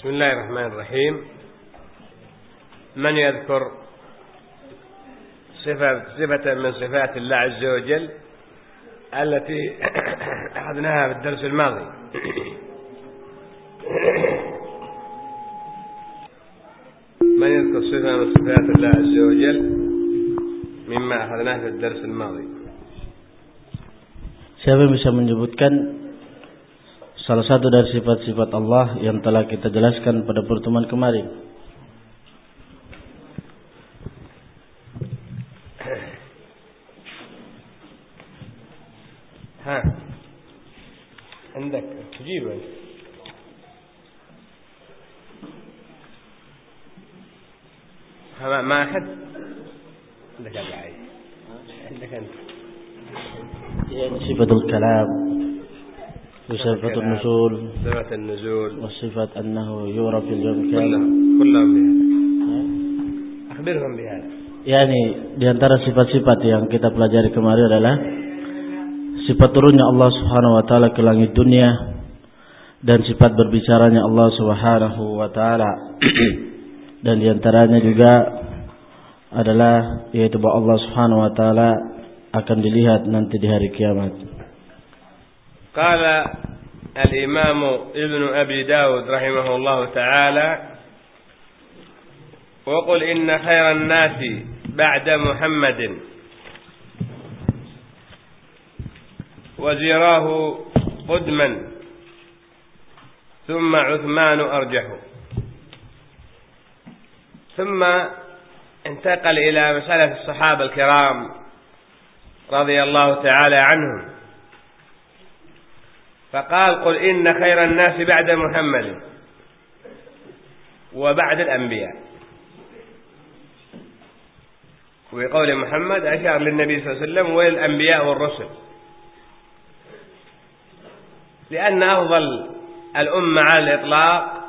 بسم الله الرحمن الرحيم. من يذكر صفة, صفة من صفات الله عز وجل التي أخذناها في الدرس الماضي؟ من يذكر صفة من صفات الله عز وجل مما أخذناه في الدرس الماضي؟ Siapa yang bisa menyebutkan salah satu dari sifat-sifat Allah yang telah kita jelaskan pada pertemuan kemarin? ها عندك تجيب انت ما ما احد عندك ابو عايز عندك انت يعني صفة الكلام وصفة النزول صفة النزول وصفة أنه يرى في اليوم كامل كلهم كلهم بهذا أخبرهم بهذا Yani di antara sifat-sifat yang kita pelajari kemarin adalah sifat turunnya Allah Subhanahu wa taala ke langit dunia dan sifat berbicaranya Allah Subhanahu wa taala. dan di antaranya juga adalah yaitu bahwa Allah Subhanahu wa taala akan dilihat nanti di hari kiamat. قال الإمام ابن أبي داود رحمه الله تعالى وقل إن خير الناس بعد محمد وزيراه قدما ثم عثمان أرجح. ثم انتقل إلى مسألة الصحابة الكرام رضي الله تعالى عنهم. فقال قل إن خير الناس بعد محمد وبعد الأنبياء. وبقول محمد أشار للنبي صلى الله عليه وسلم وللأنبياء والرسل. لأن أفضل الأمة على الإطلاق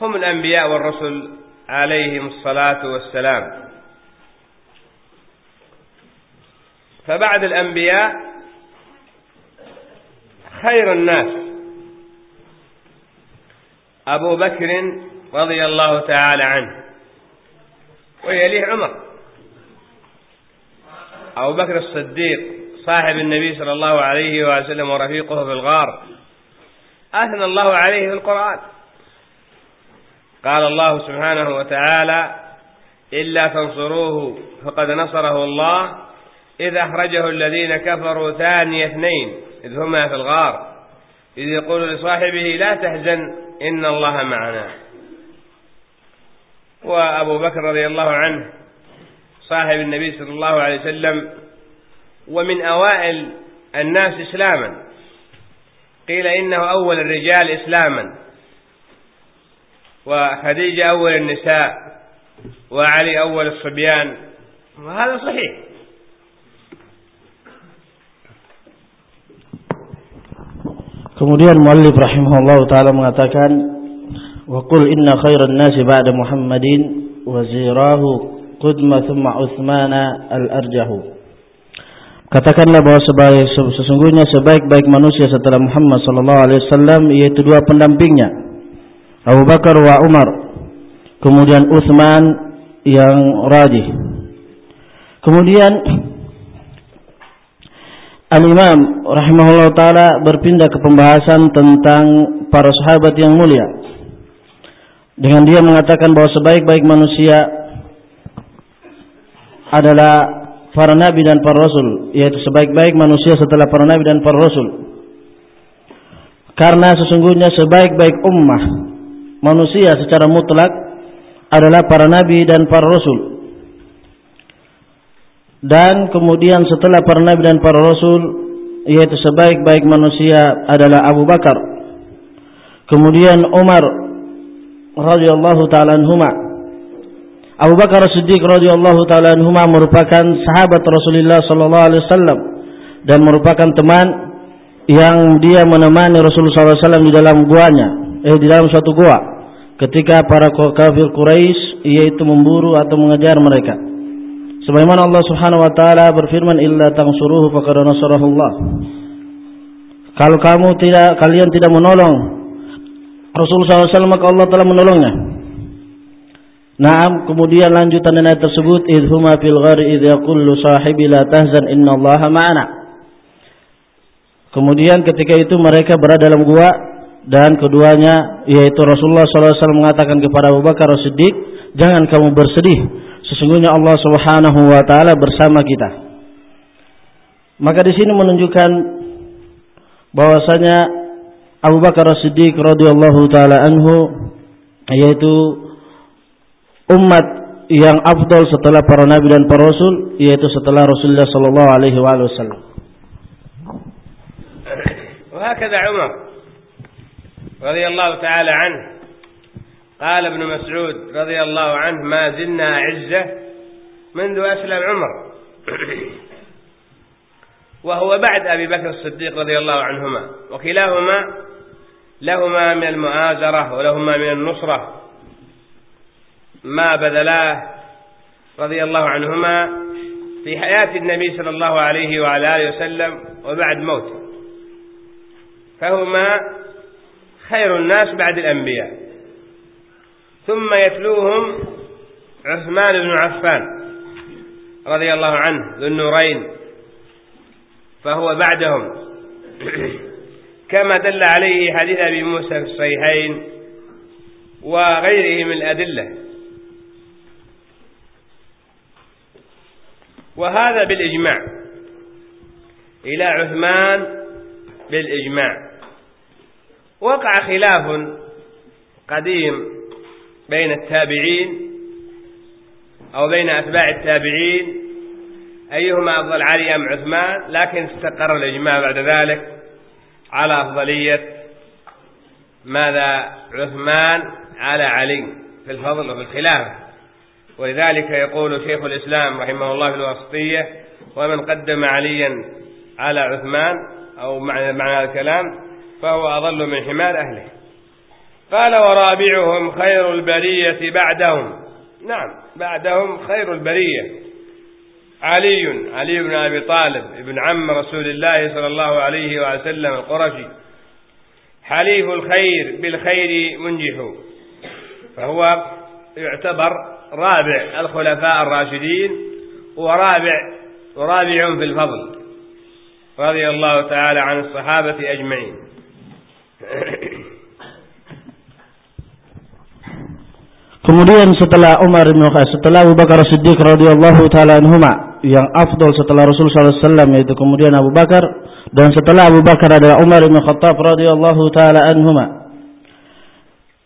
هم الأنبياء والرسل عليهم الصلاة والسلام. فبعد الأنبياء خير الناس. أبو بكر رضي الله تعالى عنه. ويليه عمر. أبو بكر الصديق صاحب النبي صلى الله عليه وسلم ورفيقه في الغار. أثنى الله عليه في القرآن. قال الله سبحانه وتعالى إلا تنصروه فقد نصره الله إذ أخرجه الذين كفروا ثاني اثنين. إذ هما في الغار إذ يقول لصاحبه لا تحزن إن الله معنا. وأبو بكر رضي الله عنه صاحب النبي صلى الله عليه وسلم ومن أوائل الناس إسلاما. قيل إنه أول الرجال إسلاما. وخديجة أول النساء وعلي أول الصبيان. وهذا صحيح. Kemudian muallif rahimahullah taala mengatakan wa qul inna khairan nasi ba'da Muhammadin wa zirahu qudma thumma Utsmana al-arjahu. Katakanlah bahwa sebaik, sesungguhnya sebaik-baik manusia setelah Muhammad sallallahu alaihi wasallam yaitu dua pendampingnya Abu Bakar wa Umar kemudian Utsman yang rajih kemudian Al-Imam rahimahullah taala berpindah ke pembahasan tentang para sahabat yang mulia. Dengan dia mengatakan bahwa sebaik-baik manusia adalah para nabi dan para rasul, yaitu sebaik-baik manusia setelah para nabi dan para rasul. Karena sesungguhnya sebaik-baik ummah manusia secara mutlak adalah para nabi dan para rasul dan kemudian setelah para nabi dan para rasul yaitu sebaik-baik manusia adalah Abu Bakar. Kemudian Umar radhiyallahu taala anhuma. Abu Bakar Siddiq radhiyallahu taala anhuma merupakan sahabat Rasulullah sallallahu alaihi wasallam dan merupakan teman yang dia menemani Rasulullah SAW di dalam guanya eh di dalam suatu gua ketika para kafir Quraisy yaitu memburu atau mengejar mereka Sebagaimana Allah Subhanahu wa taala berfirman illa tansuruhu faqad nasarahu Allah. Kalau kamu tidak kalian tidak menolong Rasulullah SAW maka Allah telah menolongnya. Naam, kemudian lanjutan ayat tersebut idhuma fil ghari idh yaqullu sahibi la tahzan innallaha ma'ana. Kemudian ketika itu mereka berada dalam gua dan keduanya yaitu Rasulullah SAW mengatakan kepada Abu Bakar Siddiq, jangan kamu bersedih, sesungguhnya Allah Subhanahu wa taala bersama kita. Maka di sini menunjukkan bahwasanya Abu Bakar Siddiq radhiyallahu taala anhu yaitu umat yang afdal setelah para nabi dan para rasul yaitu setelah Rasulullah sallallahu alaihi wasallam. وهكذا عمر رضي الله تعالى عنه قال ابن مسعود رضي الله عنه ما زلنا عزة منذ أسلم عمر. وهو بعد أبي بكر الصديق رضي الله عنهما. وكلاهما لهما من المؤازرة ولهما من النصرة. ما بذلاه رضي الله عنهما في حياة النبي صلى الله عليه وعلى آله وسلم وبعد موته. فهما خير الناس بعد الأنبياء. ثم يتلوهم عثمان بن عفان رضي الله عنه ذو النورين فهو بعدهم. كما دل عليه حديث أبي موسى في الصحيحين وغيره من الأدلة. وهذا بالإجماع. إلى عثمان بالإجماع. وقع خلاف قديم بين التابعين أو بين أتباع التابعين أيهما أفضل علي أم عثمان؟ لكن استقر الإجماع بعد ذلك على أفضلية ماذا؟ عثمان على علي في الفضل وفي الخلافة. ولذلك يقول شيخ الإسلام رحمه الله في الوسطية ومن قدم عليا على عثمان أو معنى, هذا الكلام فهو أضل من حمار أهله. قال ورابعهم خير البرية بعدهم. نعم بعدهم خير البرية. علي علي بن أبي طالب ابن عم رسول الله صلى الله عليه وسلم القرشي. حليف الخير بالخير منجح. فهو يعتبر رابع الخلفاء الراشدين ورابع ورابع في الفضل. رضي الله تعالى عن الصحابة أجمعين. Kemudian setelah Umar bin setelah Abu Bakar Siddiq radhiyallahu taala anhuma yang afdal setelah Rasul sallallahu alaihi wasallam yaitu kemudian Abu Bakar dan setelah Abu Bakar adalah Umar bin Khattab radhiyallahu taala anhuma.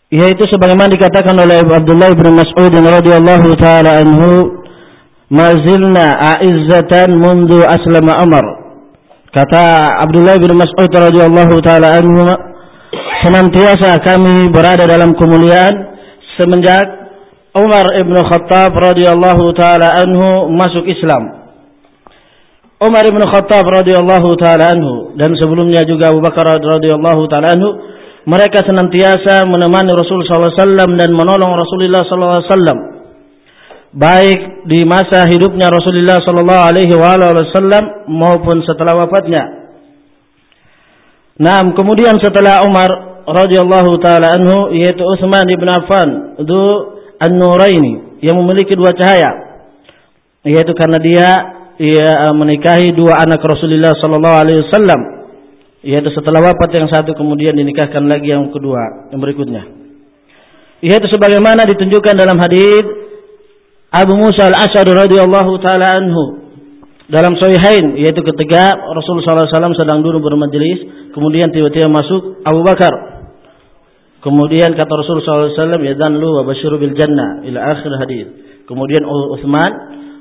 Yaitu sebagaimana dikatakan oleh Abdullah bin Mas'ud radhiyallahu taala anhu mazilna a'izzatan mundu aslama Umar. Kata Abdullah bin Mas'ud radhiyallahu taala anhu senantiasa kami berada dalam kemuliaan semenjak Umar ibn Khattab radhiyallahu taala anhu masuk Islam. Umar ibn Khattab radhiyallahu taala anhu dan sebelumnya juga Abu Bakar radhiyallahu taala anhu mereka senantiasa menemani Rasul wasallam dan menolong Rasulullah wasallam baik di masa hidupnya Rasulullah sallallahu alaihi wasallam maupun setelah wafatnya. Nah, kemudian setelah Umar radhiyallahu taala anhu yaitu Utsman bin Affan itu An-Nuraini yang memiliki dua cahaya. Yaitu karena dia ia menikahi dua anak Rasulullah sallallahu alaihi wasallam. Yaitu setelah wafat yang satu kemudian dinikahkan lagi yang kedua yang berikutnya. Yaitu sebagaimana ditunjukkan dalam hadis Abu Musa al-Asy'ari radhiyallahu taala anhu. Dalam Sahihain yaitu ketika Rasulullah SAW sedang duduk bermajelis kemudian tiba-tiba masuk Abu Bakar Kemudian kata Rasulullah SAW, ya dan lu wabashiru bil jannah ila akhir hadis. Kemudian Utsman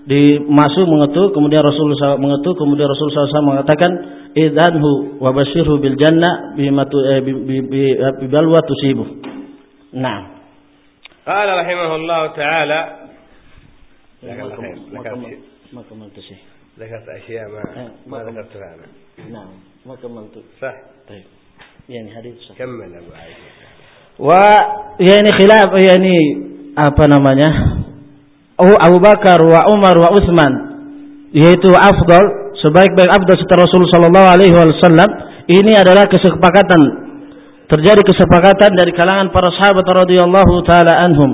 dimasuk mengetuk, kemudian Rasulullah SAW mengetuk, kemudian Rasulullah SAW mengatakan, idhanhu wabashiru bil jannah bimatu eh, bibalwa tusibu. Nah. قال رحمه الله تعالى ما كملت شيء ذكرت أشياء ما ما ذكرتها أنا نعم ما كملت صح طيب يعني حديث صح كمل أبو عائشة wa ya ini khilaf ya ini apa namanya oh Abu Bakar wa Umar wa Utsman yaitu afdal sebaik-baik afdal setelah Rasul sallallahu alaihi wasallam ini adalah kesepakatan terjadi kesepakatan dari kalangan para sahabat radhiyallahu taala anhum.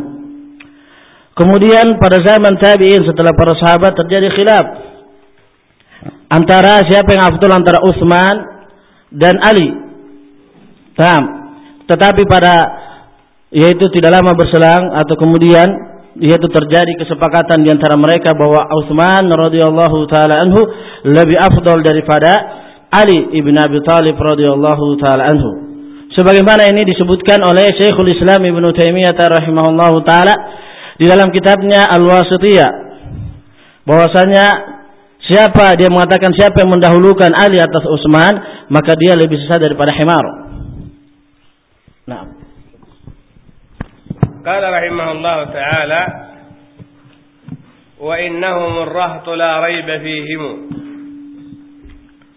Kemudian pada zaman tabi'in setelah para sahabat terjadi khilaf antara siapa yang afdal antara Utsman dan Ali. Paham? Tetapi pada yaitu tidak lama berselang atau kemudian yaitu terjadi kesepakatan di antara mereka bahwa Utsman radhiyallahu taala anhu lebih afdal daripada Ali ibn Abi Thalib radhiyallahu taala anhu. Sebagaimana ini disebutkan oleh Syekhul Islam Ibnu Taimiyah rahimahullahu taala di dalam kitabnya Al-Wasithiyah bahwasanya siapa dia mengatakan siapa yang mendahulukan Ali atas Utsman maka dia lebih sesat daripada himar. Nah. قال رحمه الله تعالى وإنهم الرهط لا ريب فيهم.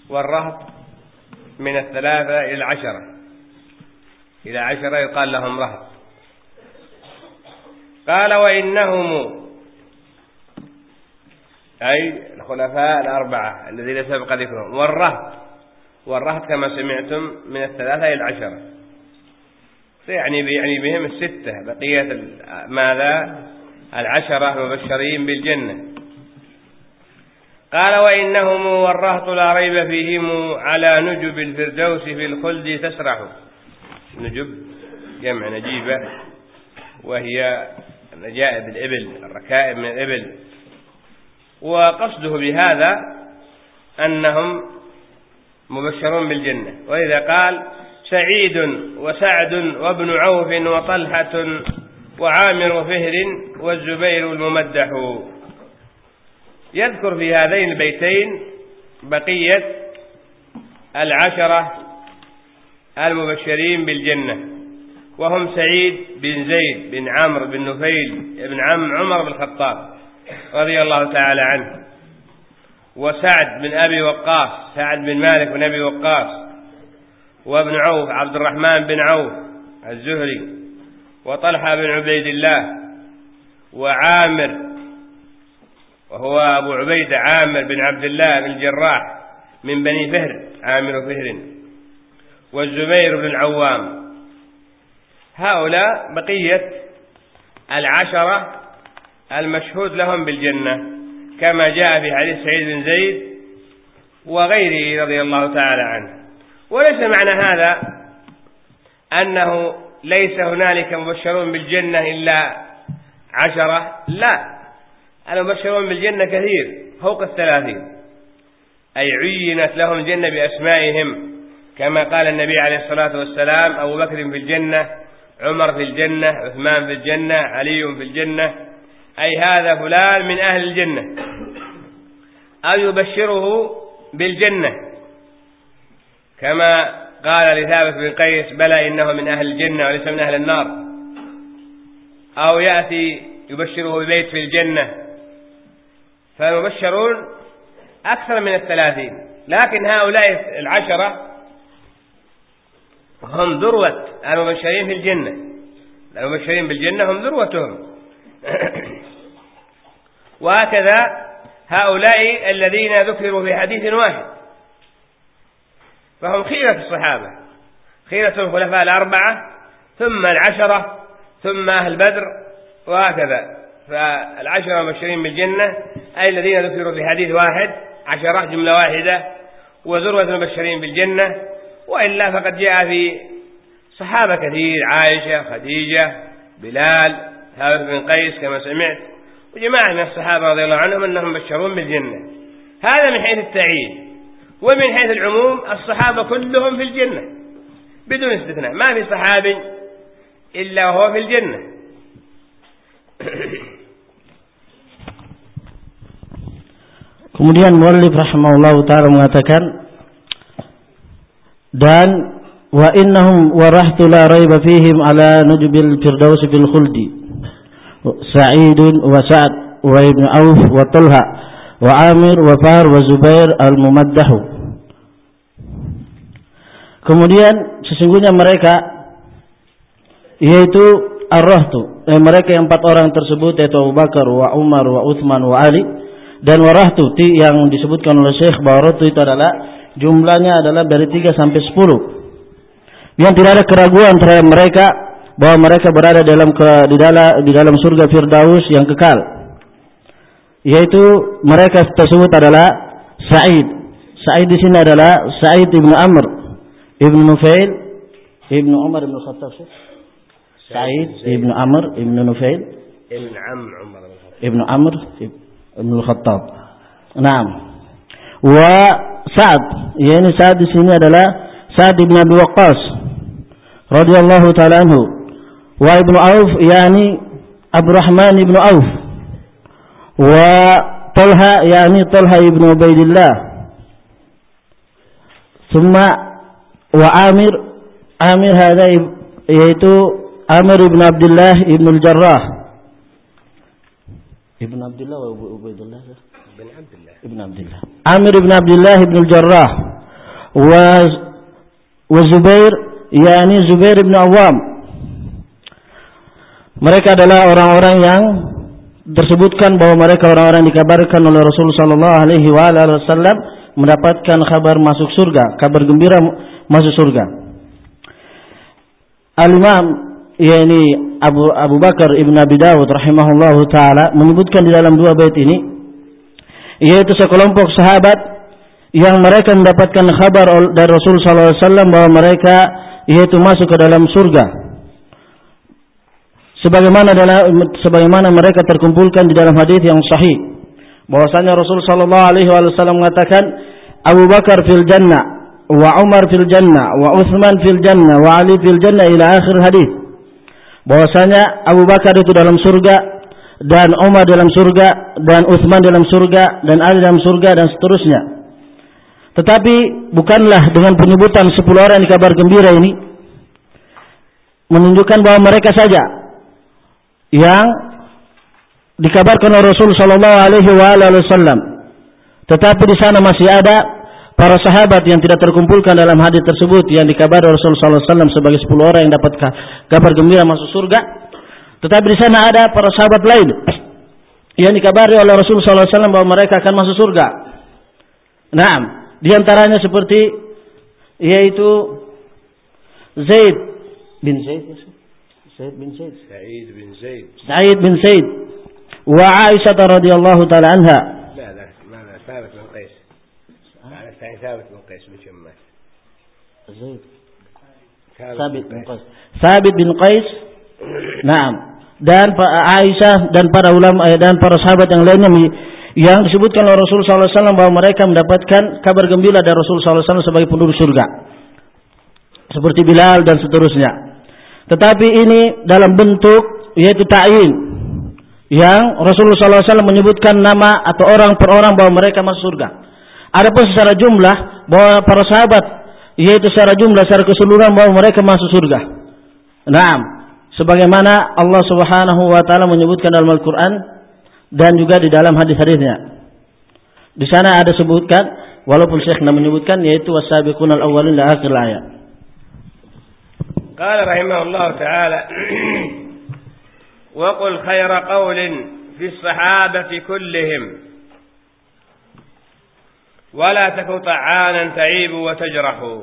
والرهط من الثلاثة إلى العشرة. إلى عشرة يقال لهم رهط. قال وإنهم أي الخلفاء الأربعة الذين سبق ذكرهم. والرهط. والرهط كما سمعتم من الثلاثة إلى العشرة. يعني يعني بهم الستة بقية ماذا؟ العشرة المبشرين بالجنة. قال وإنهم والرهط لا ريب فيهم على نجب الفردوس في الخلد تسرح. نجب جمع نجيبة وهي نجائب الإبل الركائب من الإبل. وقصده بهذا أنهم مبشرون بالجنة. وإذا قال سعيد وسعد وابن عوف وطلحة وعامر فهر والزبير الممدح. يذكر في هذين البيتين بقية العشرة المبشرين بالجنة وهم سعيد بن زيد بن عمرو بن نفيل بن عم عمر بن الخطاب رضي الله تعالى عنه وسعد بن أبي وقاص سعد بن مالك بن أبي وقاص وابن عوف عبد الرحمن بن عوف الزهري وطلحة بن عبيد الله وعامر وهو أبو عبيدة عامر بن عبد الله بن الجراح من بني فهر عامر فهر والزبير بن العوام. هؤلاء بقية العشرة المشهود لهم بالجنة كما جاء في حديث سعيد بن زيد وغيره رضي الله تعالى عنه. وليس معنى هذا أنه ليس هنالك مبشرون بالجنة إلا عشرة لا. المبشرون بالجنة كثير فوق الثلاثين. أي عينت لهم الجنة بأسمائهم كما قال النبي عليه الصلاة والسلام أبو بكر في الجنة عمر في الجنة عثمان في الجنة علي في الجنة. أي هذا فلان من أهل الجنة. أو يبشره بالجنة. كما قال لثابت بن قيس بلى إنه من أهل الجنة وليس من أهل النار. أو يأتي يبشره ببيت في الجنة فالمبشرون أكثر من الثلاثين لكن هؤلاء العشرة هم ذروة المبشرين في الجنة. المبشرين بالجنة هم ذروتهم. وهكذا هؤلاء الذين ذكروا في حديث واحد. فهم خيرة الصحابة. خيرة الخلفاء الأربعة ثم العشرة ثم أهل بدر وهكذا. فالعشرة المبشرين بالجنة أي الذين ذكروا في حديث واحد عشرة جملة واحدة وذروة المبشرين بالجنة. وإلا فقد جاء في صحابة كثير عائشة خديجة بلال ثابت بن قيس كما سمعت وجماعة من الصحابة رضي الله عنهم أنهم مبشرون بالجنة. هذا من حيث التعيين ومن حيث العموم الصحابة كلهم في الجنة بدون استثناء ما في صحابي إلا وهو في الجنة Kemudian Muallif rahimahullahu taala mengatakan dan wa innahum warahtu la raiba fihim ala nujbil firdaus bil khuldi Sa'id wa Sa'd wa Ibn Auf wa Talha Far wa Zubair al-Mumaddahu Kemudian sesungguhnya mereka yaitu ar-rahtu eh, mereka yang empat orang tersebut yaitu Abu Bakar wa Umar wa Uthman wa Ali dan warahtu yang disebutkan oleh Syekh bahwa itu adalah jumlahnya adalah dari 3 sampai 10. yang tidak ada keraguan terhadap mereka bahwa mereka berada dalam ke, di dalam di dalam surga Firdaus yang kekal. Yaitu mereka tersebut adalah Sa'id. Sa'id di sini adalah Sa'id ibnu Amr ibnu Nufail ibnu Umar ibnu Khattab. Sa'id ibnu Amr ibnu Nufail ibnu Amr Amr ibnu Khattab. Naam. Wa Sa'ad, yakni Sa'ad di sini adalah Sa'ad ibn Abi Waqqas radhiyallahu taala anhu. Wa ibnu Auf yakni Abdurrahman ibnu Auf. Wa Talha yakni Talha ibnu Ubaidillah. Thumma wa Amir Amir hada yaitu Amir ibn Abdullah ibn al-Jarrah. Ibn Abdullah wa Ubaidillah. Ibn Abdullah. Ibn Abdullah. Amir ibn Abdullah ibn al-Jarrah. Wa wa Zubair yakni Zubair ibn Awam. Mereka adalah orang-orang yang tersebutkan bahwa mereka orang-orang dikabarkan oleh Rasulullah sallallahu alaihi wasallam mendapatkan kabar masuk surga, kabar gembira masuk surga. Al-Imam yakni Abu Abu Bakar Ibn Abi Dawud rahimahullahu taala menyebutkan di dalam dua bait ini yaitu sekelompok sahabat yang mereka mendapatkan kabar dari Rasul sallallahu alaihi wasallam bahwa mereka yaitu masuk ke dalam surga. Sebagaimana dalam sebagaimana mereka terkumpulkan di dalam hadis yang sahih. Bahwasanya Rasul sallallahu alaihi wasallam mengatakan Abu Bakar fil jannah wa Umar fil jannah wa Utsman fil jannah wa Ali fil jannah ila akhir hadis. Bahwasanya Abu Bakar itu dalam surga dan Umar dalam surga dan Utsman dalam surga dan Ali dalam surga dan seterusnya. Tetapi bukanlah dengan penyebutan 10 orang di kabar gembira ini menunjukkan bahwa mereka saja yang dikabarkan oleh Rasul sallallahu alaihi wasallam. Tetapi di sana masih ada para sahabat yang tidak terkumpulkan dalam hadis tersebut yang dikabari Rasul sallallahu alaihi wasallam sebagai 10 orang yang dapat kabar gembira masuk surga. Tetapi di sana ada para sahabat lain yang dikabari oleh Rasul sallallahu alaihi wasallam bahwa mereka akan masuk surga. Naam, di antaranya seperti yaitu Zaid bin Zaid سعيد بن زيد سعيد بن زيد سعيد بن زيد وعائشة رضي الله تعالى عنها لا لا ما لا ثابت بن قيس ثاني ثابت بن قيس بن شماس زيد ثابت بن قيس ثابت بن قيس نعم dan Aisyah dan para ulama eh, dan para sahabat yang lainnya yang disebutkan oleh Rasul SAW bahwa mereka mendapatkan kabar gembira dari Rasul SAW sebagai penduduk surga seperti Bilal dan seterusnya tetapi ini dalam bentuk yaitu ta'yin yang Rasulullah SAW menyebutkan nama atau orang per orang bahwa mereka masuk surga. Adapun secara jumlah bahwa para sahabat yaitu secara jumlah secara keseluruhan bahwa mereka masuk surga. Naam, sebagaimana Allah Subhanahu wa taala menyebutkan dalam Al-Qur'an dan juga di dalam hadis-hadisnya. Di sana ada sebutkan walaupun Syekh menyebutkan yaitu wasabiqunal awwalin la akhir ayat. قال رحمه الله تعالى وقل خير قول في الصحابة كلهم. ولا تكن طعانا تعيب وتجرح.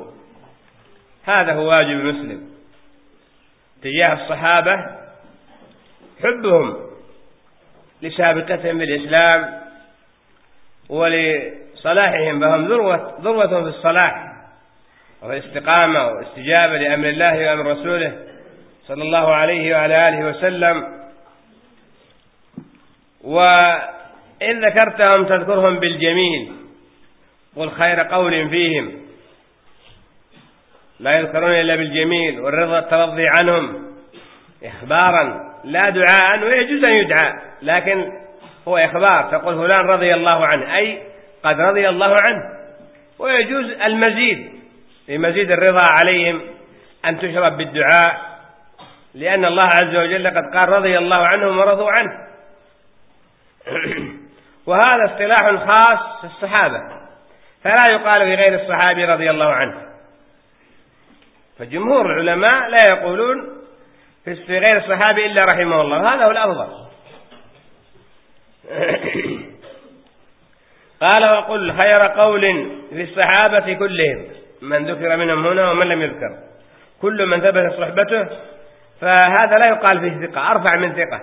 هذا هو واجب المسلم تجاه الصحابة حبهم لسابقتهم بالإسلام ولصلاحهم فهم ذروة, ذروة في الصلاح. والاستقامة والاستجابة لأمر الله وأمر رسوله صلى الله عليه وعلى آله وسلم. وإن ذكرتهم تذكرهم بالجميل قل خير قول فيهم. لا يذكرون إلا بالجميل والرضا الترضي عنهم إخبارا لا دعاء ويجوز أن يدعى لكن هو إخبار. تقول فلان رضي الله عنه أي قد رضي الله عنه ويجوز المزيد. لمزيد الرضا عليهم أن تشرب بالدعاء لأن الله عز وجل قد قال رضي الله عنهم ورضوا عنه. وهذا اصطلاح خاص في الصحابة فلا يقال في غير الصحابي رضي الله عنه. فجمهور العلماء لا يقولون في غير الصحابي إلا رحمه الله هذا هو الأفضل. قال وقل خير قول في الصحابة كلهم. من ذكر منهم هنا ومن لم يذكر. كل من ثبت صحبته فهذا لا يقال فيه ثقة أرفع من ثقة.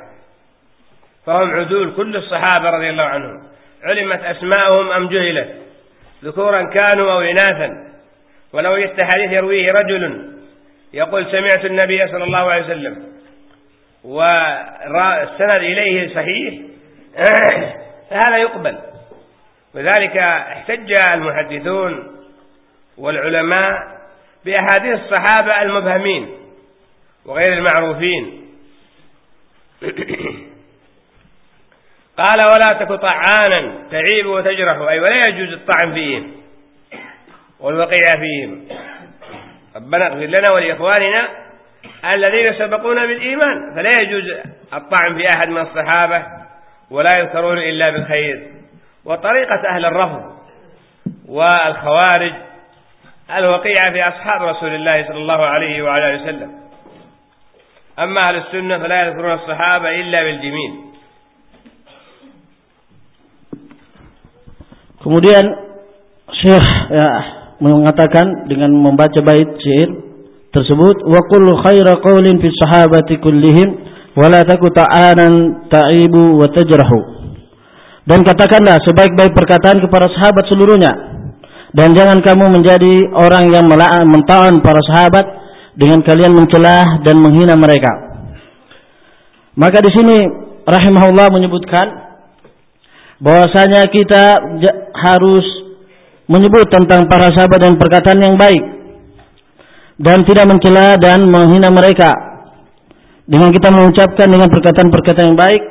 فهم عدول كل الصحابة رضي الله عنهم. علمت أسماءهم أم جهلت؟ ذكورا كانوا أو إناثا؟ ولو وجدت حديث يرويه رجل يقول سمعت النبي صلى الله عليه وسلم والسند إليه صحيح فهذا يقبل. وذلك احتج المحدثون والعلماء بأحاديث الصحابة المبهمين وغير المعروفين. قال ولا تك طعانا تعيب وتجرح. أي ولا يجوز الطعن فيهم والوقيع فيهم. ربنا اغفر لنا ولإخواننا الذين سبقونا بالإيمان. فلا يجوز الطعن في أحد من الصحابة ولا يذكرون إلا بالخير. وطريقة أهل الرفض والخوارج الوقيعة في أصحاب رسول الله صلى الله عليه وعلى آله وسلم أما أهل السنة فلا يذكرون الصحابة إلا بالجميل Kemudian Syekh ya, mengatakan dengan membaca bait syair tersebut wa kullu khaira qawlin fi sahabati kullihim wa la taku ta'anan ta'ibu wa tajrahu. Dan katakanlah sebaik-baik perkataan kepada sahabat seluruhnya dan jangan kamu menjadi orang yang mentawan para sahabat dengan kalian mencelah dan menghina mereka. Maka di sini rahimahullah menyebutkan bahwasanya kita harus menyebut tentang para sahabat dan perkataan yang baik dan tidak mencela dan menghina mereka dengan kita mengucapkan dengan perkataan-perkataan yang baik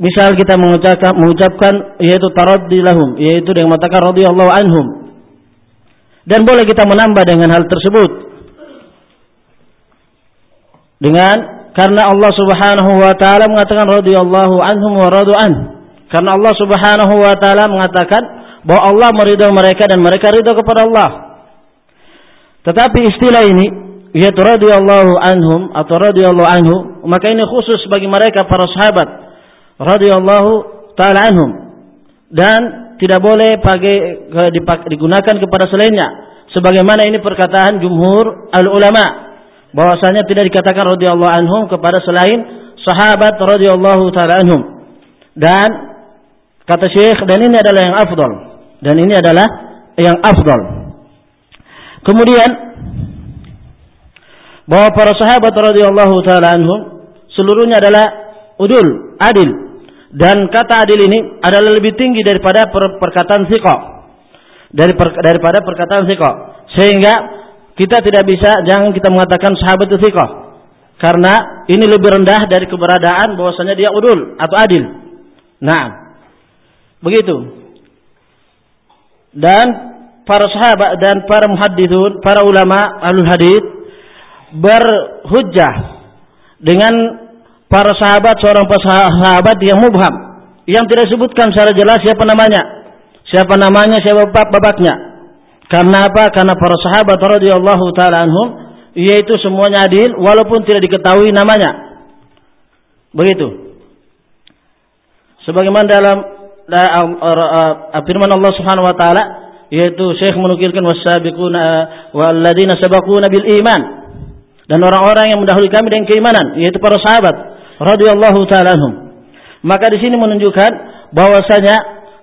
misal kita mengucapkan mengucapkan yaitu taraddi lahum yaitu dengan mengatakan radhiyallahu anhum dan boleh kita menambah dengan hal tersebut dengan karena Allah Subhanahu wa taala mengatakan radhiyallahu anhum wa radu an. Karena Allah Subhanahu wa taala mengatakan bahwa Allah meridai mereka dan mereka ridha kepada Allah. Tetapi istilah ini yaitu radhiyallahu anhum atau radhiyallahu anhu, maka ini khusus bagi mereka para sahabat radhiyallahu taala anhum dan tidak boleh pakai digunakan kepada selainnya sebagaimana ini perkataan jumhur al ulama bahwasanya tidak dikatakan radhiyallahu anhum kepada selain sahabat radhiyallahu taala anhum. Dan kata Syekh dan ini adalah yang afdal dan ini adalah yang afdal. Kemudian bahwa para sahabat radhiyallahu taala anhum seluruhnya adalah udul, adil. Dan kata adil ini adalah lebih tinggi daripada perkataan thiqah. Dari daripada perkataan thiqah. Sehingga kita tidak bisa, jangan kita mengatakan sahabat itu thiqah. Karena ini lebih rendah dari keberadaan bahwasanya dia udul atau adil. Nah, begitu. Dan para sahabat dan para muhaddithun, para ulama alul hadith berhujjah dengan para sahabat seorang sahabat yang mubham yang tidak disebutkan secara jelas siapa namanya, siapa namanya, siapa bab babaknya. Karena apa? Karena para sahabat radhiyallahu taala anhum yaitu semuanya adil walaupun tidak diketahui namanya. Begitu. Sebagaimana dalam firman Allah Subhanahu wa taala yaitu Syekh menukilkan wasabiquna walladzina sabaquna bil iman dan orang-orang yang mendahului kami dengan keimanan yaitu para sahabat radhiyallahu taala anhum. Maka di sini menunjukkan bahwasanya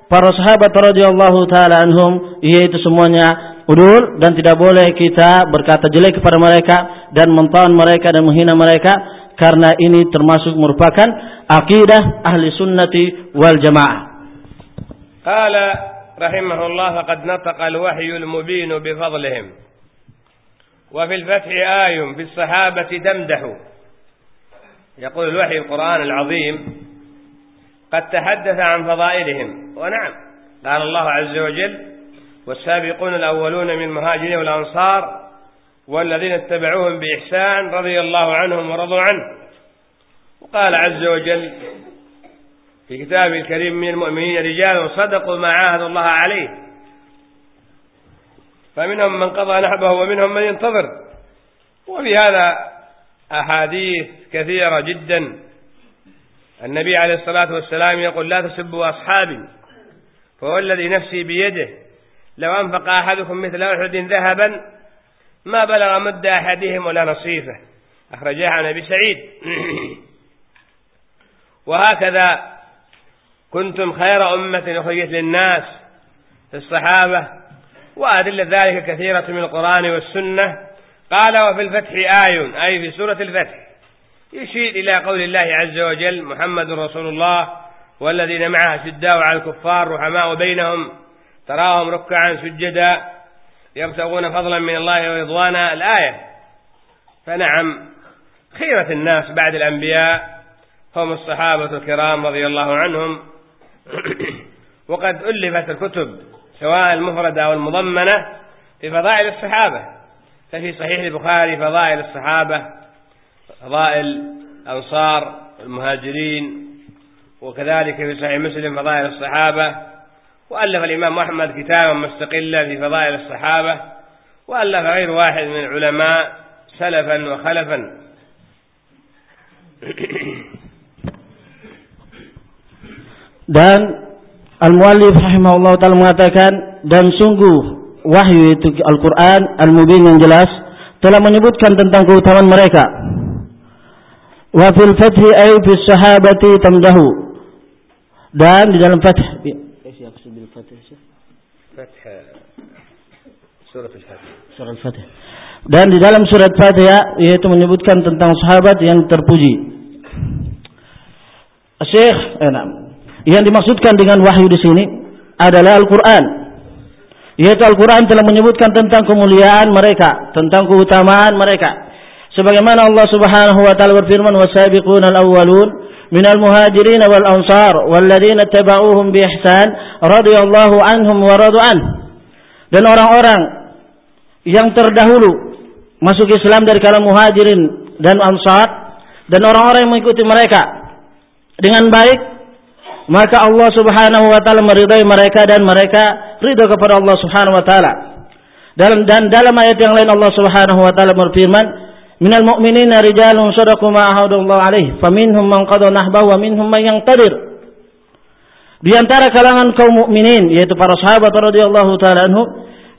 para sahabat radhiyallahu taala anhum yaitu semuanya udul dan tidak boleh kita berkata jelek kepada mereka dan mentawan mereka dan menghina mereka karena ini termasuk merupakan akidah ahli sunnati wal jamaah. Qala rahimahullah faqad nataqa al-wahyu al-mubin bifadlihim. وفي الفتح آي في الصحابة تمدح يقول الوحي القرآن العظيم قد تحدث عن فضائلهم. ونعم. قال الله عز وجل والسابقون الأولون من المهاجرين والأنصار والذين اتبعوهم بإحسان رضي الله عنهم ورضوا عنه. وقال عز وجل في كتابه الكريم من المؤمنين رجال صدقوا ما عاهدوا الله عليه. فمنهم من قضى نحبه ومنهم من ينتظر. وفي هذا أحاديث كثيرة جدا. النبي عليه الصلاة والسلام يقول لا تسبوا أصحابي فهو الذي نفسي بيده. لو أنفق أحدكم مثل أحد ذهبا ما بلغ مد أحدهم ولا نصيفه. أخرجها عن أبي سعيد. وهكذا كنتم خير أمة أخرجت للناس في الصحابة وأدلة ذلك كثيرة من القرآن والسنة. قال وفي الفتح آي أي في سورة الفتح. يشير إلى قول الله عز وجل محمد رسول الله والذين معه شداء على الكفار رحماء بينهم تراهم ركعا سجدا يبتغون فضلا من الله ورضوانا. الآية فنعم خيرة الناس بعد الأنبياء هم الصحابة الكرام رضي الله عنهم. وقد ألفت الكتب سواء المفردة أو المضمنة في فضائل الصحابة. ففي صحيح البخاري فضائل الصحابة فضائل أنصار المهاجرين وكذلك في صحيح مسلم فضائل الصحابة وألف الإمام أحمد كتابا مستقلا في فضائل الصحابة وألف غير واحد من العلماء سلفا وخلفا dan Al-Muallif rahimahullah taala mengatakan dan sungguh wahyu itu Al-Qur'an Al-Mubin yang jelas telah menyebutkan tentang keutamaan mereka. Wa fil fathi ay fi sahabati tamdahu. Dan di dalam fath surat Al-Fatih. Surat Al-Fatih. Dan di dalam surat Fatihah yaitu menyebutkan tentang sahabat yang terpuji. Syekh, eh, yang dimaksudkan dengan wahyu di sini adalah Al-Qur'an. Yaitu Al-Qur'an telah menyebutkan tentang kemuliaan mereka, tentang keutamaan mereka. Sebagaimana Allah Subhanahu wa taala berfirman, "Wasabiqunal awwalun minal muhajirin wal ansar walladzina tabauhum bi ihsan radhiyallahu anhum wa radu an." Dan orang-orang yang terdahulu masuk Islam dari kalangan muhajirin dan ansar dan orang-orang yang mengikuti mereka dengan baik maka Allah Subhanahu wa taala meridai mereka dan mereka ridha kepada Allah Subhanahu wa taala. Dalam dan dalam ayat yang lain Allah Subhanahu wa taala berfirman, "Minal mu'minina rijalun shadaqu ma ahadullah alaihi, faminhum man qada nahbahu wa minhum man yantadir." Di antara kalangan kaum mukminin yaitu para sahabat radhiyallahu taala anhu,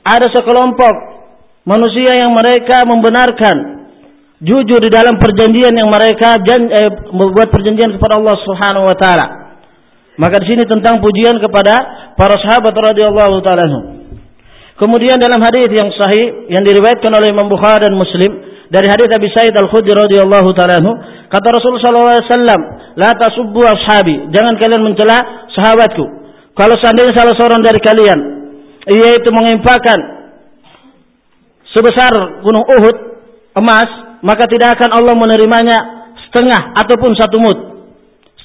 ada sekelompok manusia yang mereka membenarkan jujur di dalam perjanjian yang mereka eh, membuat perjanjian kepada Allah Subhanahu wa taala. Maka di sini tentang pujian kepada para sahabat radhiyallahu taala Kemudian dalam hadis yang sahih yang diriwayatkan oleh Imam Bukhari dan Muslim dari hadis Abi Sa'id Al-Khudri radhiyallahu taala kata Rasulullah sallallahu alaihi wasallam, "La tasubbu ashabi." Jangan kalian mencela sahabatku. Kalau seandainya salah seorang dari kalian yaitu mengimpakan sebesar gunung Uhud emas, maka tidak akan Allah menerimanya setengah ataupun satu mut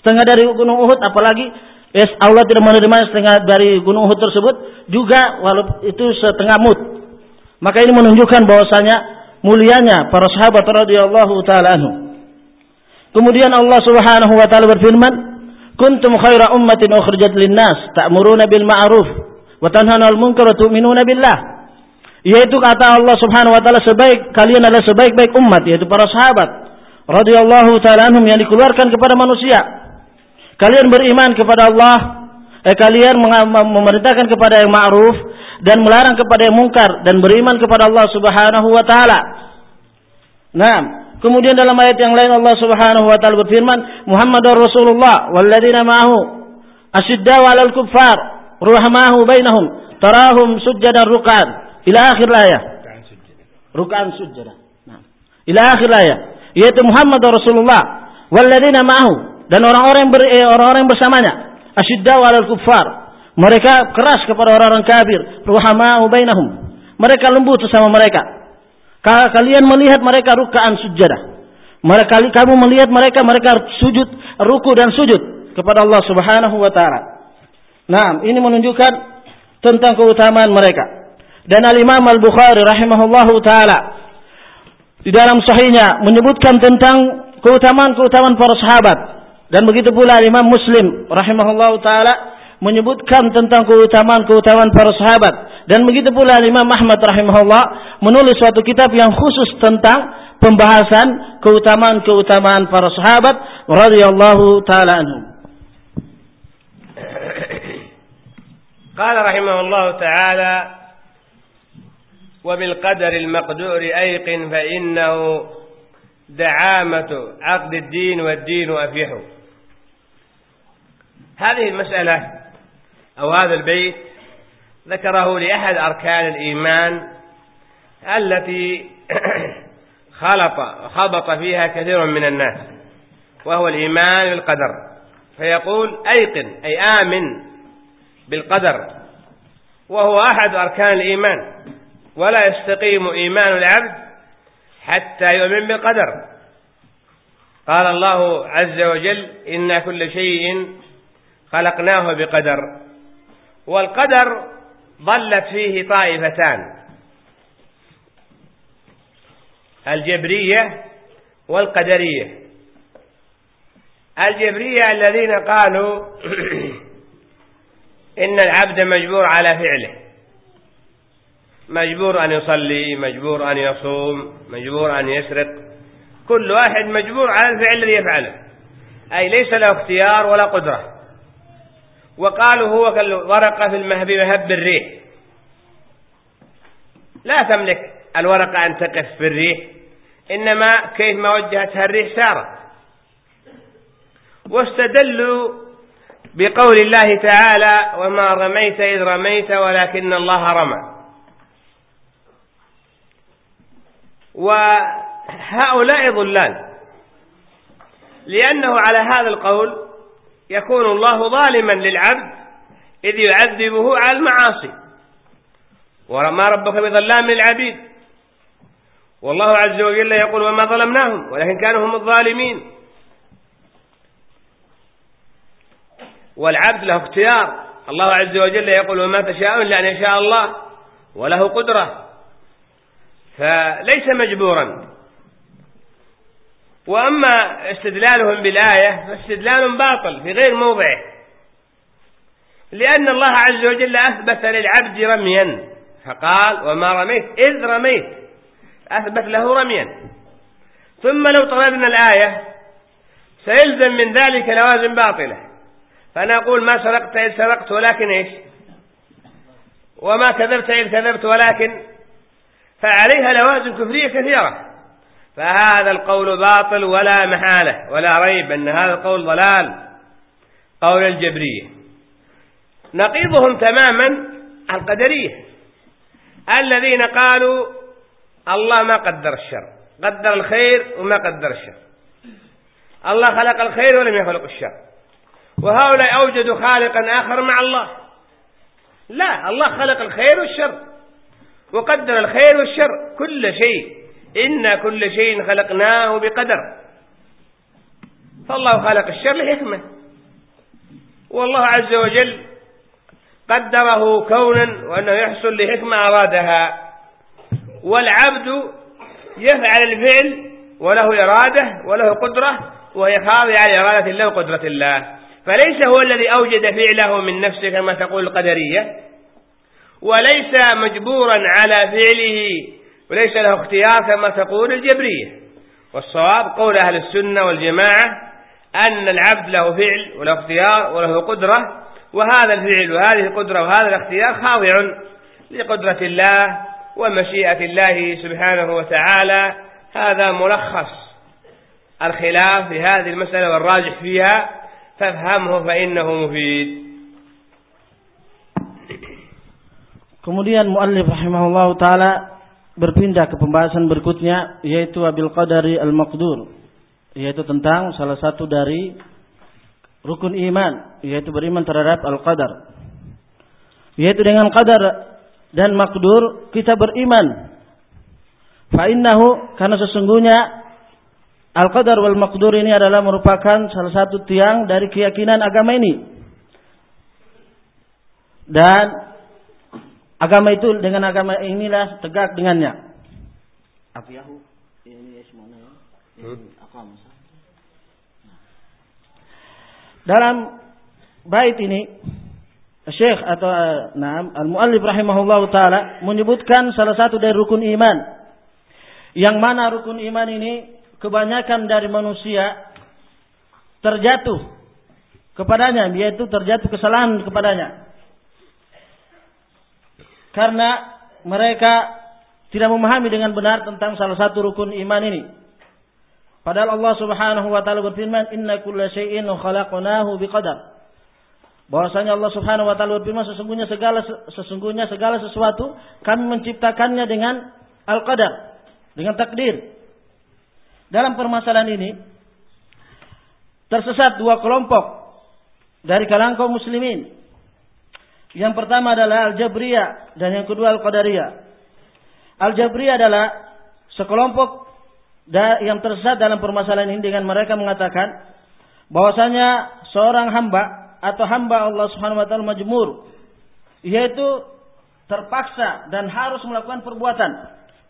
setengah dari gunung Uhud apalagi yes, Allah tidak menerima setengah dari gunung Uhud tersebut juga walaupun itu setengah mut maka ini menunjukkan bahwasanya mulianya para sahabat radhiyallahu taala anhu. Kemudian Allah Subhanahu wa taala berfirman kuntum khaira ummatin ukhrijat linnas ta'muruna bil ma'ruf wa tanhauna 'anil munkar wa tu'minuna billah. Yaitu kata Allah Subhanahu wa taala sebaik kalian adalah sebaik-baik umat yaitu para sahabat radhiyallahu taala anhum yang dikeluarkan kepada manusia. Kalian beriman kepada Allah, eh, kalian memerintahkan kepada yang ma'ruf dan melarang kepada yang mungkar dan beriman kepada Allah Subhanahu wa taala. Nah, kemudian dalam ayat yang lain Allah Subhanahu wa taala berfirman, Muhammadur Rasulullah walladzina ma'ahu asyiddau 'alal kuffar ruhamahu bainahum tarahum sujjadan ruk'an ila akhir ayat. Ruk'an sujjadan. Nah, ila akhir ayat. Yaitu Muhammad Rasulullah walladzina ma'ahu dan orang-orang ber, eh, orang-orang bersamanya asyiddaw 'alal kuffar mereka keras kepada orang-orang kafir. Bainahum. Mereka lembut sesama mereka. Kalian melihat mereka rukaan sujadah. Mereka kamu melihat mereka mereka sujud ruku dan sujud kepada Allah Subhanahu wa taala. Nah ini menunjukkan tentang keutamaan mereka. Dan Al-Imam Al-Bukhari rahimahullahu taala di dalam sahihnya menyebutkan tentang keutamaan-keutamaan para sahabat. Dan begitu pula Imam Muslim rahimahullah taala menyebutkan tentang keutamaan-keutamaan para sahabat dan begitu pula Imam Ahmad rahimahullah menulis suatu kitab yang khusus tentang pembahasan keutamaan-keutamaan para sahabat radhiyallahu taala anhum. قال رحمه الله تعالى وبالقدر المقدور أيقن فإنه دعامة عقد الدين والدين أفيح هذه المسألة أو هذا البيت ذكره لأحد أركان الإيمان التي خلط خبط فيها كثير من الناس وهو الإيمان بالقدر. فيقول أيقن أي آمن بالقدر وهو أحد أركان الإيمان. ولا يستقيم إيمان العبد حتى يؤمن بالقدر. قال الله عز وجل إن كل شيء خلقناه بقدر. والقدر ضلت فيه طائفتان. الجبرية والقدرية. الجبرية الذين قالوا إن العبد مجبور على فعله. مجبور أن يصلي مجبور أن يصوم مجبور أن يسرق. كل واحد مجبور على الفعل الذي يفعله. أي ليس له اختيار ولا قدرة. وقالوا هو كالورقة في المهب مهب الريح. لا تملك الورقة أن تقف في الريح إنما كيف ما وجهتها الريح سارت واستدلوا بقول الله تعالى وما رميت إذ رميت ولكن الله رمى. وهؤلاء ضلال لأنه على هذا القول يكون الله ظالما للعبد إذ يعذبه على المعاصي. وما ربك بظلام للعبيد. والله عز وجل يقول وما ظلمناهم ولكن كانوا هم الظالمين. والعبد له اختيار. الله عز وجل يقول وما تشاءون إلا أن يشاء الله وله قدرة. فليس مجبورا. وأما استدلالهم بالآية فاستدلال باطل في غير موضعه. لأن الله عز وجل أثبت للعبد رميا. فقال وما رميت؟ إذ رميت. أثبت له رميا. ثم لو طلبنا الآية سيلزم من ذلك لوازم باطلة. فنقول ما سرقت إذ سرقت ولكن إيش؟ وما كذبت إذ كذبت ولكن فعليها لوازم كفرية كثيرة. فهذا القول باطل ولا محالة ولا ريب أن هذا القول ضلال. قول الجبرية. نقيضهم تماما القدرية. الذين قالوا الله ما قدر الشر قدر الخير وما قدر الشر. الله خلق الخير ولم يخلق الشر. وهؤلاء أوجدوا خالقا آخر مع الله. لا الله خلق الخير والشر وقدر الخير والشر كل شيء. إن كل شيء خلقناه بقدر. فالله خلق الشر لحكمة. والله عز وجل قدره كونا وأنه يحصل لحكمة أرادها. والعبد يفعل الفعل وله إرادة وله قدرة وهي خاضعة لإرادة الله وقدرة الله. فليس هو الذي أوجد فعله من نفسه كما تقول القدرية. وليس مجبورا على فعله وليس له اختيار كما تقول الجبرية. والصواب قول أهل السنة والجماعة أن العبد له فعل وله اختيار وله قدرة وهذا الفعل وهذه القدرة وهذا الاختيار خاضع لقدرة الله ومشيئة الله سبحانه وتعالى. هذا ملخص الخلاف في هذه المسألة والراجح فيها. فافهمه فإنه مفيد. Kemudian muallif rahimahullah taala berpindah ke pembahasan berikutnya yaitu abil qadari al maqdur yaitu tentang salah satu dari rukun iman yaitu beriman terhadap al qadar yaitu dengan qadar dan makdur kita beriman. Fa innahu karena sesungguhnya al qadar wal maqdur ini adalah merupakan salah satu tiang dari keyakinan agama ini. Dan Agama itu dengan agama inilah tegak dengannya. Afiyahu ini semuanya hmm. Dalam bait ini Syekh atau nah, Al-Muallif rahimahullah taala menyebutkan salah satu dari rukun iman. Yang mana rukun iman ini kebanyakan dari manusia terjatuh kepadanya yaitu terjatuh kesalahan kepadanya karena mereka tidak memahami dengan benar tentang salah satu rukun iman ini. Padahal Allah Subhanahu wa taala berfirman, "Inna kulla syai'in khalaqnahu biqadar." Bahwasanya Allah Subhanahu wa taala berfirman sesungguhnya segala sesungguhnya segala sesuatu kami menciptakannya dengan al-qadar, dengan takdir. Dalam permasalahan ini tersesat dua kelompok dari kalangan kaum muslimin. Yang pertama adalah Al-Jabriyah dan yang kedua Al-Qadariyah. Al-Jabriyah adalah sekelompok yang tersesat dalam permasalahan ini dengan mereka mengatakan bahwasanya seorang hamba atau hamba Allah Subhanahu wa taala majmur yaitu terpaksa dan harus melakukan perbuatan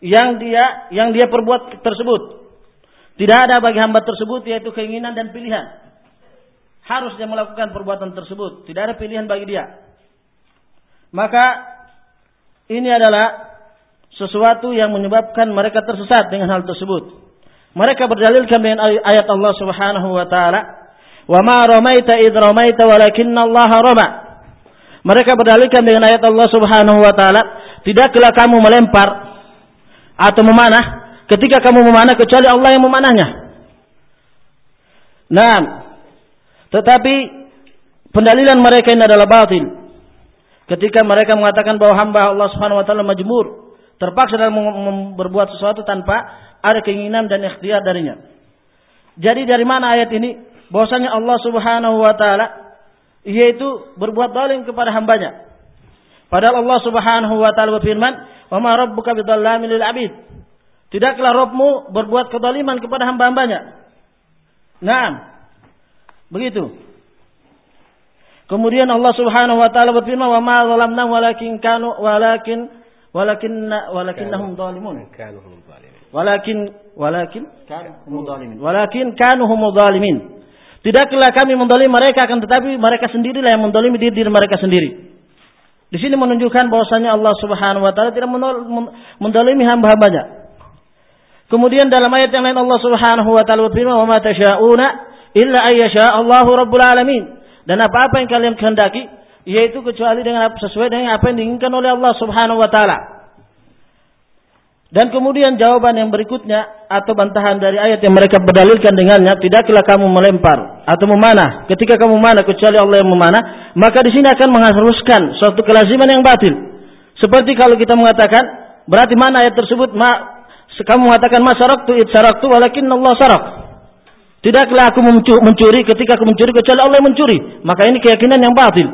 yang dia yang dia perbuat tersebut. Tidak ada bagi hamba tersebut yaitu keinginan dan pilihan. Harus dia melakukan perbuatan tersebut, tidak ada pilihan bagi dia. Maka ini adalah sesuatu yang menyebabkan mereka tersesat dengan hal tersebut. Mereka berdalilkan dengan ayat Allah Subhanahu wa taala Wa ma ramaita id ramaita walakinna Allah rama. Mereka berdalilkan dengan ayat Allah Subhanahu wa taala, tidaklah kamu melempar atau memanah ketika kamu memanah kecuali Allah yang memanahnya. Nah, tetapi pendalilan mereka ini adalah batil. Ketika mereka mengatakan bahwa hamba Allah Subhanahu wa taala majmur, terpaksa dalam berbuat sesuatu tanpa ada keinginan dan ikhtiar darinya. Jadi dari mana ayat ini? bahwasanya Allah Subhanahu wa taala yaitu berbuat zalim kepada hambanya. Padahal Allah Subhanahu wa taala berfirman, "Wa ma rabbuka bidzallamin lil 'abid." Tidaklah Rabbmu berbuat kezaliman kepada hamba-hambanya. Naam. Begitu. Kemudian Allah Subhanahu wa taala berfirman, "Wa ma zalamnahum walakin kanu walakin walakin walakinnahum zalimun." Walakin walakin kanu zalimin. Walakin kanu zalimin. Tidaklah kami mendolim mereka akan tetapi mereka sendirilah yang mendolimi diri, diri mereka sendiri. Di sini menunjukkan bahwasanya Allah Subhanahu wa taala tidak mendolimi hamba-hambanya. Kemudian dalam ayat yang lain Allah Subhanahu wa taala berfirman, "Wa ma tasyauna illa ayyasha Allahu rabbul alamin." Dan apa-apa yang kalian kehendaki yaitu kecuali dengan sesuai dengan apa yang diinginkan oleh Allah Subhanahu wa taala. Dan kemudian jawaban yang berikutnya atau bantahan dari ayat yang mereka berdalilkan dengannya, tidaklah kamu melempar atau memanah. Ketika kamu memanah kecuali Allah yang memanah, maka di sini akan mengharuskan suatu kelaziman yang batil. Seperti kalau kita mengatakan, berarti mana ayat tersebut? Ma, kamu mengatakan masaraktu it saraktu walakin Allah sarak. Tidaklah aku mencuri ketika aku mencuri kecuali Allah yang mencuri. Maka ini keyakinan yang batil.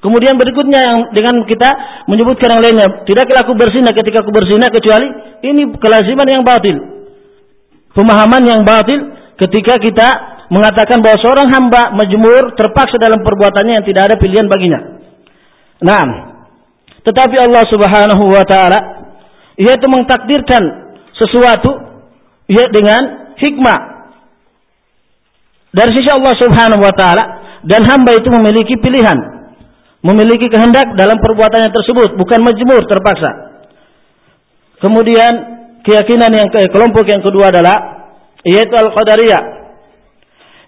Kemudian berikutnya yang dengan kita menyebutkan yang lainnya, tidaklah aku berzina ketika aku berzina kecuali ini kelaziman yang batil. Pemahaman yang batil ketika kita mengatakan bahwa seorang hamba majmur terpaksa dalam perbuatannya yang tidak ada pilihan baginya. Nah, tetapi Allah Subhanahu wa taala yaitu mentakdirkan sesuatu ya dengan hikmah dari sisi Allah Subhanahu wa taala dan hamba itu memiliki pilihan memiliki kehendak dalam perbuatannya tersebut, bukan majmur terpaksa. Kemudian keyakinan yang ke kelompok yang kedua adalah yaitu al-qadariyah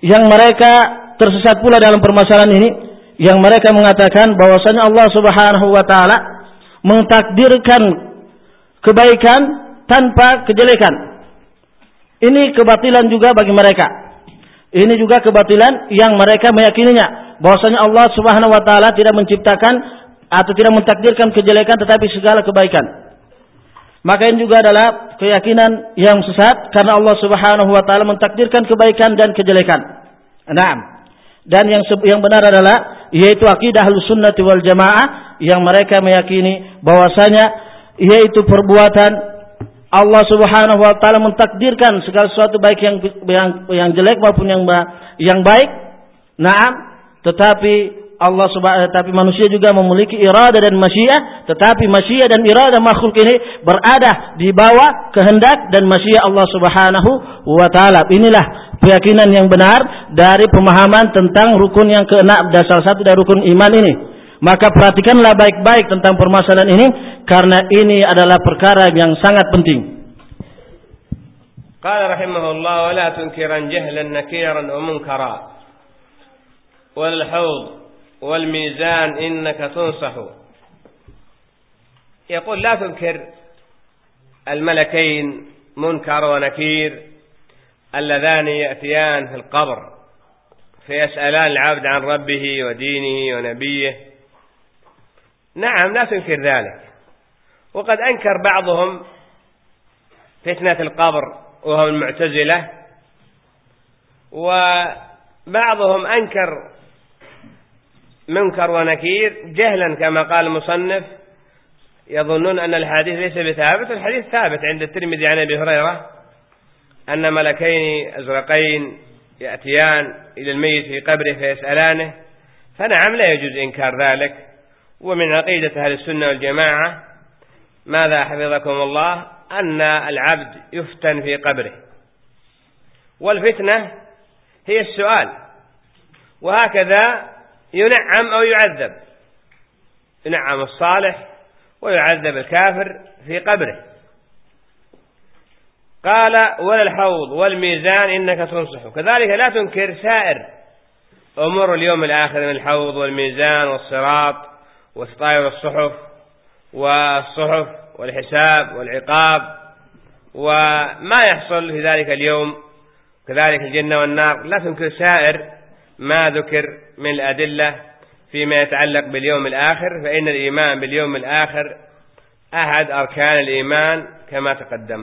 yang mereka tersesat pula dalam permasalahan ini yang mereka mengatakan bahwasanya Allah Subhanahu wa taala mentakdirkan kebaikan tanpa kejelekan. Ini kebatilan juga bagi mereka. Ini juga kebatilan yang mereka meyakininya bahwasanya Allah Subhanahu wa taala tidak menciptakan atau tidak mentakdirkan kejelekan tetapi segala kebaikan. Maka ini juga adalah keyakinan yang sesat karena Allah Subhanahu wa taala mentakdirkan kebaikan dan kejelekan. Naam. Dan yang yang benar adalah yaitu akidah Ahlussunnah wal Jamaah yang mereka meyakini bahwasanya yaitu perbuatan Allah Subhanahu wa taala mentakdirkan segala sesuatu baik yang yang yang jelek maupun yang yang baik. Naam, tetapi Allah subhanahu tapi manusia juga memiliki irada dan masyiah, tetapi masyiah dan irada makhluk ini berada di bawah kehendak dan masyiah Allah Subhanahu wa taala. Inilah keyakinan yang benar dari pemahaman tentang rukun yang keenam dasar satu dari rukun iman ini. Maka perhatikanlah baik-baik tentang permasalahan ini karena ini adalah perkara yang sangat penting. قال رحمه الله ولا تنكرا جهلا نكيرا ومنكرا والحوض والميزان إنك تنصح يقول لا تنكر الملكين منكر ونكير اللذان يأتيان في القبر فيسألان العبد عن ربه ودينه ونبيه نعم لا تنكر ذلك وقد أنكر بعضهم فتنة القبر وهم المعتزلة وبعضهم أنكر منكر ونكير جهلا كما قال المصنف يظنون أن الحديث ليس بثابت الحديث ثابت عند الترمذي عن أبي هريرة أن ملكين أزرقين يأتيان إلى الميت في قبره فيسألانه فنعم لا يجوز إنكار ذلك ومن عقيدة أهل السنة والجماعة ماذا حفظكم الله؟ أن العبد يفتن في قبره. والفتنة هي السؤال. وهكذا ينعم أو يعذب. ينعم الصالح ويعذب الكافر في قبره. قال ولا الحوض والميزان إنك تنصح كذلك لا تنكر سائر أمور اليوم الآخر من الحوض والميزان والصراط وسطائر الصحف والصحف والحساب والعقاب وما يحصل في ذلك اليوم كذلك الجنة والنار. لا تنكر سائر ما ذكر من الأدلة فيما يتعلق باليوم الآخر فإن الإيمان باليوم الآخر أحد أركان الإيمان كما تقدم.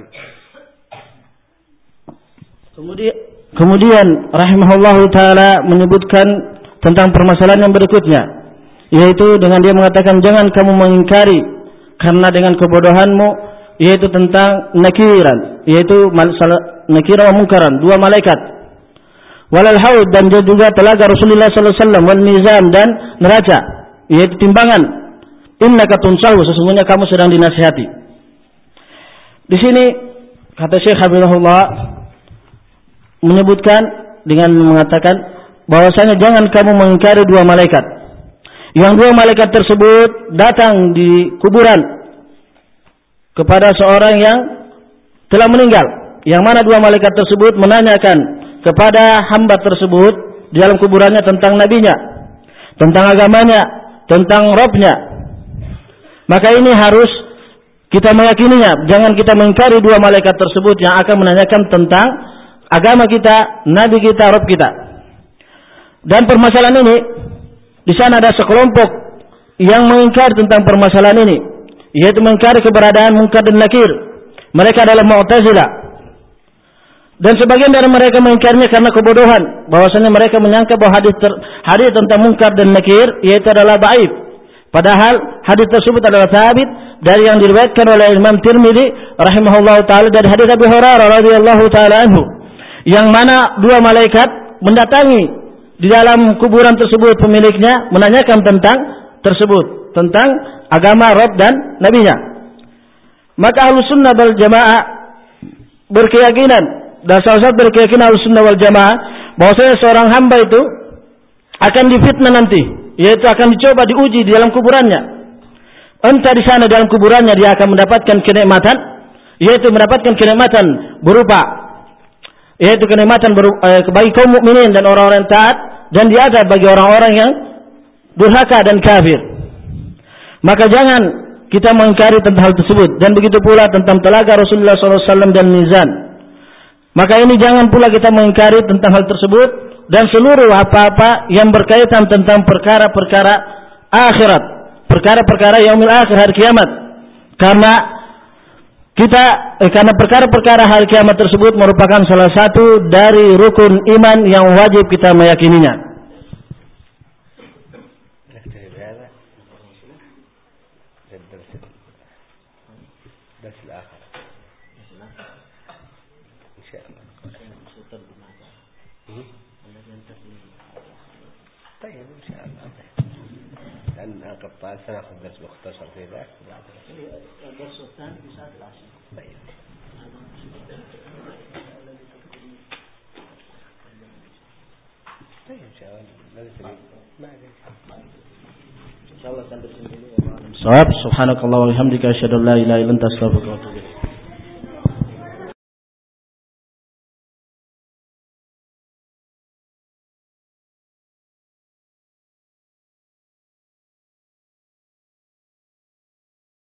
Kemudian, rahimahullah taala menyebutkan tentang permasalahan yang berikutnya yaitu dengan dia mengatakan jangan kamu mengingkari karena dengan kebodohanmu yaitu tentang nakiran yaitu nakiran mungkaran dua malaikat. Walal haud dan juga telaga Rasulullah sallallahu alaihi wasallam wal dan neraca yaitu timbangan. Innaka tunsahu sesungguhnya kamu sedang dinasihati. Di sini kata Syekh Habibullah menyebutkan dengan mengatakan bahwasanya jangan kamu mengingkari dua malaikat. Yang dua malaikat tersebut datang di kuburan kepada seorang yang telah meninggal. Yang mana dua malaikat tersebut menanyakan kepada hamba tersebut di dalam kuburannya tentang nabinya, tentang agamanya, tentang robnya. Maka ini harus kita meyakininya. Jangan kita mengingkari dua malaikat tersebut yang akan menanyakan tentang agama kita, nabi kita, rob kita. Dan permasalahan ini di sana ada sekelompok yang mengingkar tentang permasalahan ini, yaitu mengingkari keberadaan mungkar dan nakir. Mereka adalah Mu'tazilah. Dan sebagian dari mereka mengingkarnya karena kebodohan, bahwasanya mereka menyangka bahwa hadis hadis tentang mungkar dan nakir yaitu adalah baik. Padahal hadis tersebut adalah sabit dari yang diriwayatkan oleh Imam Tirmidzi rahimahullahu taala dari hadis Abu Hurairah radhiyallahu taala anhu yang mana dua malaikat mendatangi di dalam kuburan tersebut pemiliknya menanyakan tentang tersebut tentang agama Rob dan nabinya. Maka ahlu sunnah wal jamaah berkeyakinan dan salah satu berkeyakinan ahlu sunnah wal jamaah bahwasanya seorang hamba itu akan difitnah nanti yaitu akan dicoba diuji di dalam kuburannya. Entah di sana dalam kuburannya dia akan mendapatkan kenikmatan yaitu mendapatkan kenikmatan berupa yaitu kenikmatan eh, bagi kaum mukminin dan orang-orang taat dan diadab bagi orang-orang yang durhaka dan kafir. Maka jangan kita mengingkari tentang hal tersebut dan begitu pula tentang telaga Rasulullah SAW dan mizan. Maka ini jangan pula kita mengingkari tentang hal tersebut dan seluruh apa-apa yang berkaitan tentang perkara-perkara akhirat, perkara-perkara yaumil akhir hari kiamat. Karena kita eh, karena perkara-perkara hal kiamat tersebut merupakan salah satu dari rukun iman yang wajib kita meyakininya. Insyaallah sampai sini dulu. Subhanakallah wa bihamdika asyhadu an la ilaha